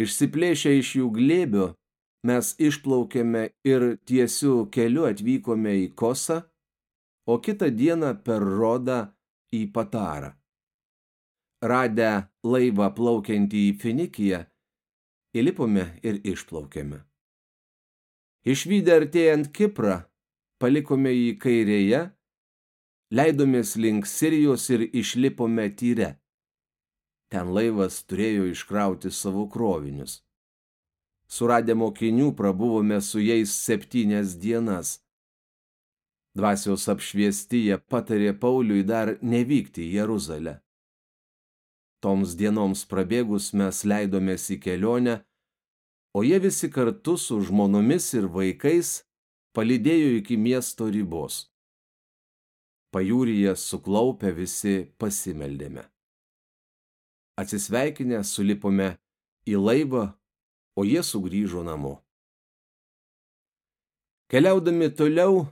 Išsiplėšę iš jų glėbio, mes išplaukėme ir tiesiu keliu atvykome į Kosą, o kitą dieną per Rodą į Patarą. Radę laivą plaukiantį į Finikiją, įlipome ir išplaukėme. Išvykę artėjant Kiprą, palikome jį kairėje, leidomės link Sirijos ir išlipome tyre. Ten laivas turėjo iškrauti savo krovinius. Suradę mokinių prabuvome su jais septynias dienas. Dvasios apšviesti jie patarė Pauliui dar nevykti į Jeruzalę. Toms dienoms prabėgus mes leidomės į kelionę, o jie visi kartu su žmonomis ir vaikais palydėjo iki miesto ribos. Pajūryje suklaupę visi pasimeldėme. Atsisveikinę sulipome į laivą, o jie sugrįžo namo. Keliaudami toliau,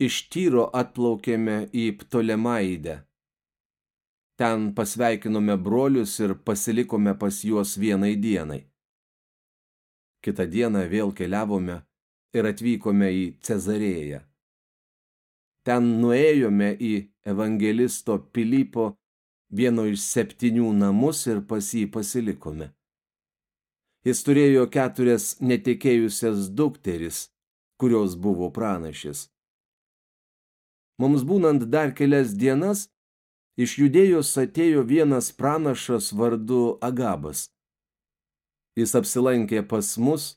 iš tyro atplaukėme į Ptolemaidę. Ten pasveikinome brolius ir pasilikome pas juos vienai dienai. Kitą dieną vėl keliavome ir atvykome į Cezarėją. Ten nuėjome į evangelisto Pilypo vieno iš septynių namus ir pas jį pasilikome. Jis turėjo keturias netekėjusias dukteris, kurios buvo pranašės. Mums būnant dar kelias dienas, iš judėjos atėjo vienas pranašas vardu Agabas. Jis apsilankė pas mus,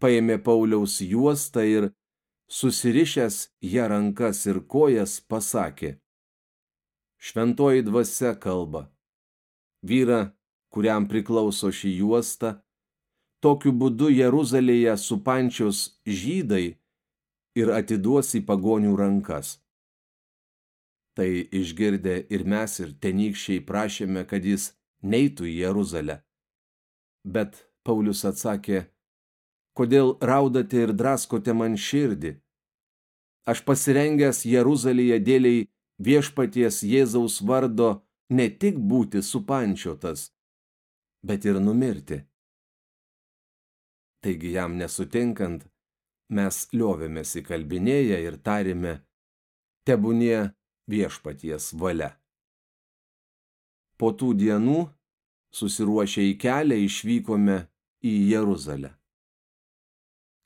paėmė Pauliaus juostą ir, susirišęs ją rankas ir kojas, pasakė. Šventoji dvasia kalba. Vyra, kuriam priklauso šį juostą, tokiu būdu Jeruzalėje supančios žydai ir atiduos į pagonių rankas. Tai išgirdę ir mes ir tenykščiai prašėme, kad jis neitų į Jeruzalę. Bet Paulius atsakė, kodėl raudate ir draskote man širdį? Aš pasirengęs Jeruzalėje dėliai viešpaties Jėzaus vardo ne tik būti supančiotas, bet ir numirti. Taigi jam nesutinkant, mes liovėmės įkalbinėję ir tarėme, tebūnie viešpaties valia. Po tų dienų, susiruošę į kelią, išvykome į Jeruzalę.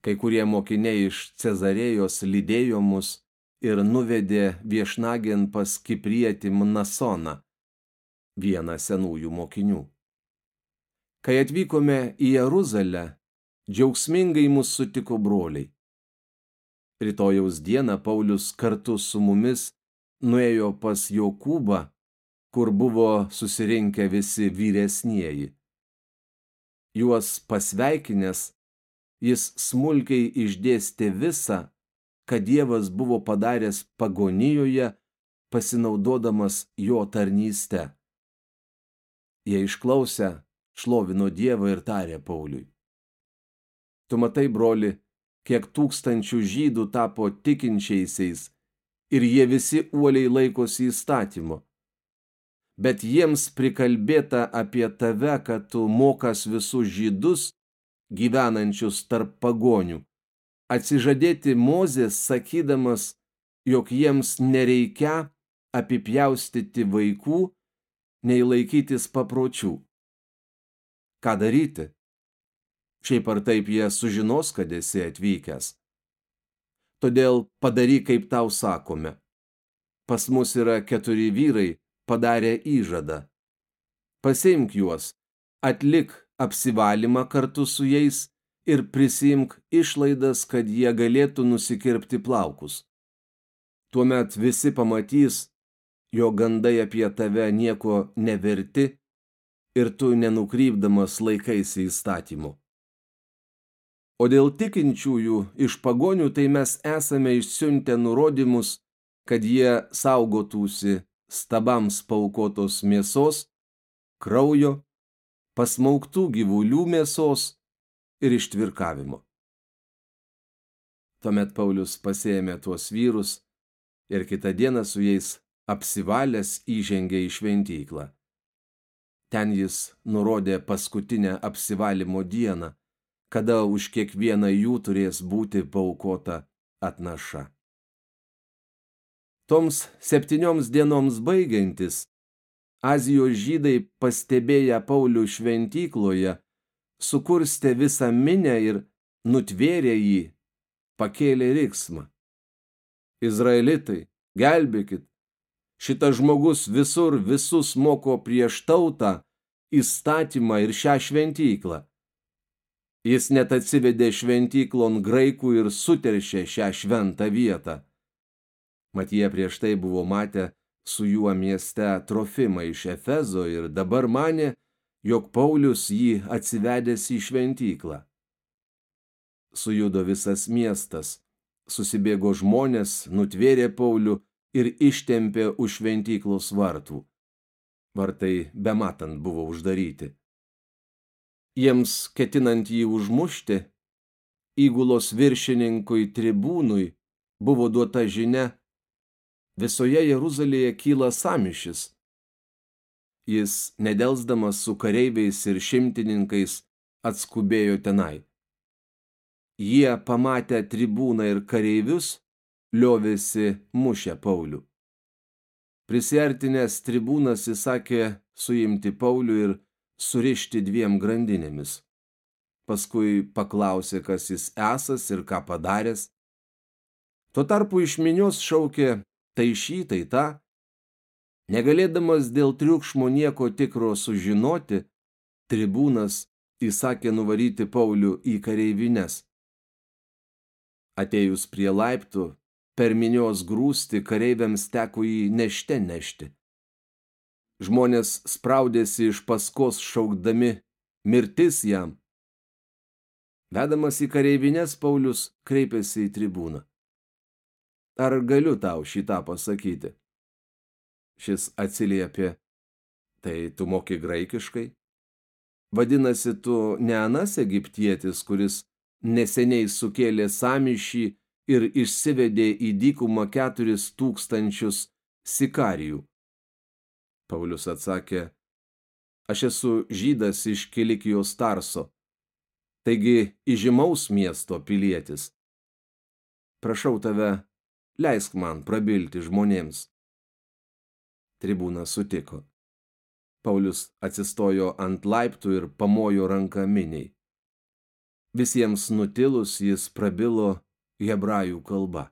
Kai kurie mokiniai iš Cezarėjos lydėjo mus ir nuvedė viešnagien pas Kiprietį Mnasoną, vieną senųjų mokinių. Kai atvykome į Jeruzalę, džiaugsmingai mus sutiko broliai. Rytojaus dieną Paulius kartu su mumis nuėjo pas Jokūbą, kur buvo susirinkę visi vyresnieji. Juos pasveikinęs, jis smulkiai išdėstė visą, kad Dievas buvo padaręs pagonijoje, pasinaudodamas jo tarnyste. Jie išklausę, šlovino Dievą ir tarė Pauliui. Tu matai, broli, kiek tūkstančių žydų tapo tikinčiaisiais ir jie visi uoliai laikosi įstatymo. Bet jiems prikalbėta apie tave, kad tu mokas visus žydus gyvenančius tarp pagonių, atsižadėti Mozės sakydamas, jog jiems nereikia apipjaustyti vaikų, nei laikytis papročių. Ką daryti? Šiaip ar taip jie sužinos, kad esi atvykęs todėl padaryk, kaip tau sakome. Pas mus yra keturi vyrai, padarę įžadą. Pasimk juos, atlik apsivalymą kartu su jais ir prisimk išlaidas, kad jie galėtų nusikirpti plaukus. Tuomet visi pamatys, jo gandai apie tave nieko neverti ir tu nenukrypdamas laikaisi įstatymu. O dėl tikinčiųjų iš pagonių tai mes esame išsiuntę nurodymus, kad jie saugotųsi stabams paukotos mėsos, kraujo, pasmauktų gyvulių mėsos ir ištvirkavimo. Tuomet Paulius pasėmė tuos vyrus ir kitą dieną su jais apsivalęs įžengė į šventyklą. Ten jis nurodė paskutinę apsivalymo dieną, kada už kiekvieną jų turės būti paukota atnaša. Toms septynioms dienoms baigiantis, Azijos žydai pastebėję Paulių šventykloje, sukurstė visą minę ir nutvėrė jį, pakėlė riksmą. Izraelitai, gelbėkit, šitas žmogus visur visus moko prieš tautą, įstatymą ir šią šventyklą. Jis net atsivedė šventyklon graikų ir suteršė šią šventą vietą. Mat jie prieš tai buvo matę su juo mieste Trofimą iš Efezo ir dabar manė, jog Paulius jį atsivedęs į šventyklą. Sujudo visas miestas, susibėgo žmonės, nutvėrė Paulių ir ištempė už šventyklos vartų. Vartai bematant buvo uždaryti. Jiems ketinant jį užmušti, įgulos viršininkui tribūnui buvo duota žinia, visoje Jeruzalėje kyla samišis. Jis, nedelsdamas su kareiviais ir šimtininkais, atskubėjo tenai. Jie, pamatę tribūną ir kareivius, liovėsi mušę Paulių. Prisiartinęs tribūnas įsakė suimti Paulių ir surišti dviem grandinėmis. Paskui paklausė, kas jis esas ir ką padaręs. Tuo tarpu iš minios šaukė tai šį, tai tą. Negalėdamas dėl triukšmo nieko tikro sužinoti, tribūnas įsakė nuvaryti Paulių į kareivines. Atėjus prie laiptų, per minios grūsti kareiviams teko jį nešte nešti. Žmonės spraudėsi iš paskos šaukdami mirtis jam. Vedamas į kareivines, Paulius kreipėsi į tribūną. Ar galiu tau šitą pasakyti? Šis atsiliepė, tai tu moki graikiškai? Vadinasi, tu ne anas egiptietis, kuris neseniai sukėlė samišį ir išsivedė į dykumą keturis tūkstančius sikarijų. Paulius atsakė, aš esu žydas iš Kilikijos Tarso, taigi įžymaus miesto pilietis. Prašau tave, leisk man prabilti žmonėms. Tribūnas sutiko. Paulius atsistojo ant laiptų ir pamojo ranką miniai. Visiems nutilus jis prabilo hebrajų kalba.